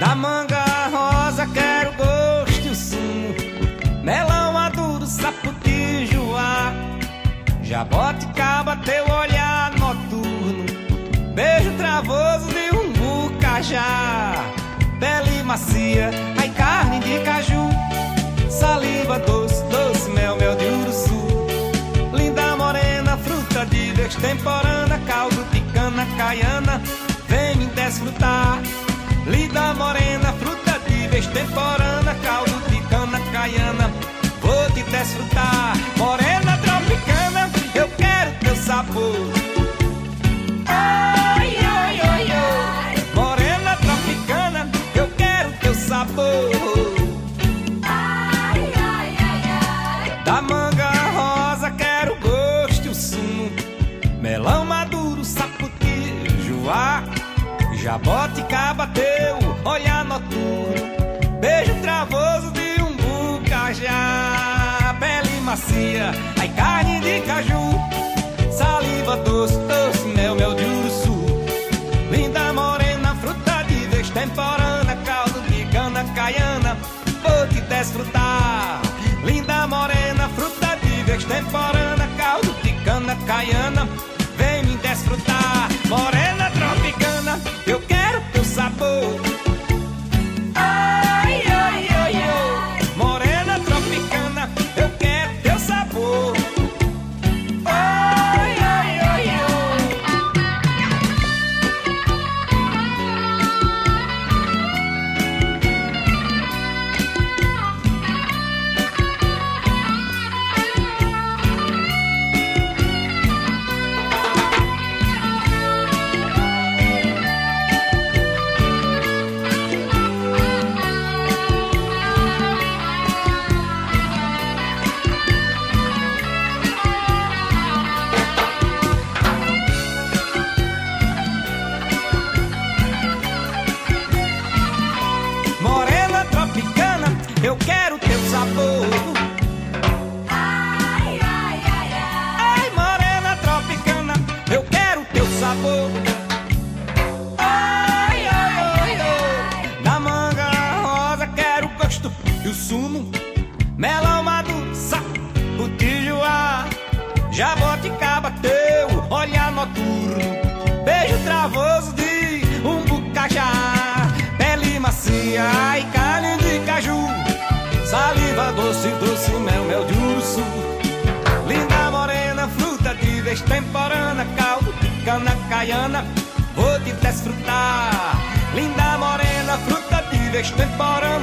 Da manga rosa quero gosto e o sumo Melão maduro, saputi, joá. Jaboticaba, teu olhar noturno. Beijo travoso de um bucajá Pele macia, ai carne de caju. Saliva doce, doce, mel, mel de uruçu. Linda morena, fruta de destemporana vou te desfrutar. Morena tropicana, eu quero teu sabor. Ai, ai, ai, ai. Morena tropicana, eu quero teu sabor. Ai, ai, ai, ai. Da manga rosa quero gosto e o sumo, melão maduro, saputi, joá. Jaboticaba teu olhar noturno macia, ai carne de caju Saliva doce, doce, mel, mel de uruçu Linda morena, fruta de destemporana Caldo de cana caiana, vou te desfrutar. Linda morena, fruta de destemporana Caldo de cana caiana, vem me desfrutar. Morena Jaboticaba teu olhar noturno. Beijo travoso de um bucajá. Pele macia e carne de caju. Saliva doce, doce, mel, mel de urso. Linda morena, fruta de destemporana, caldo de cana caiana, vou te desfrutar. Linda morena, fruta de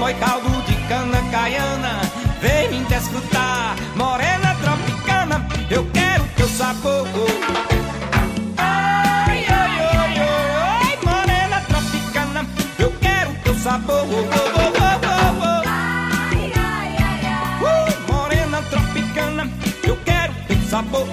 oi caldo de cana caiana, vem me desfrutar. Morena tropicana, eu quero sabor. Ai, ai, ai, ai, morena tropicana, eu quero teu sabor. Ai, ai, ai. Uh, morena tropicana, eu quero teu sabor.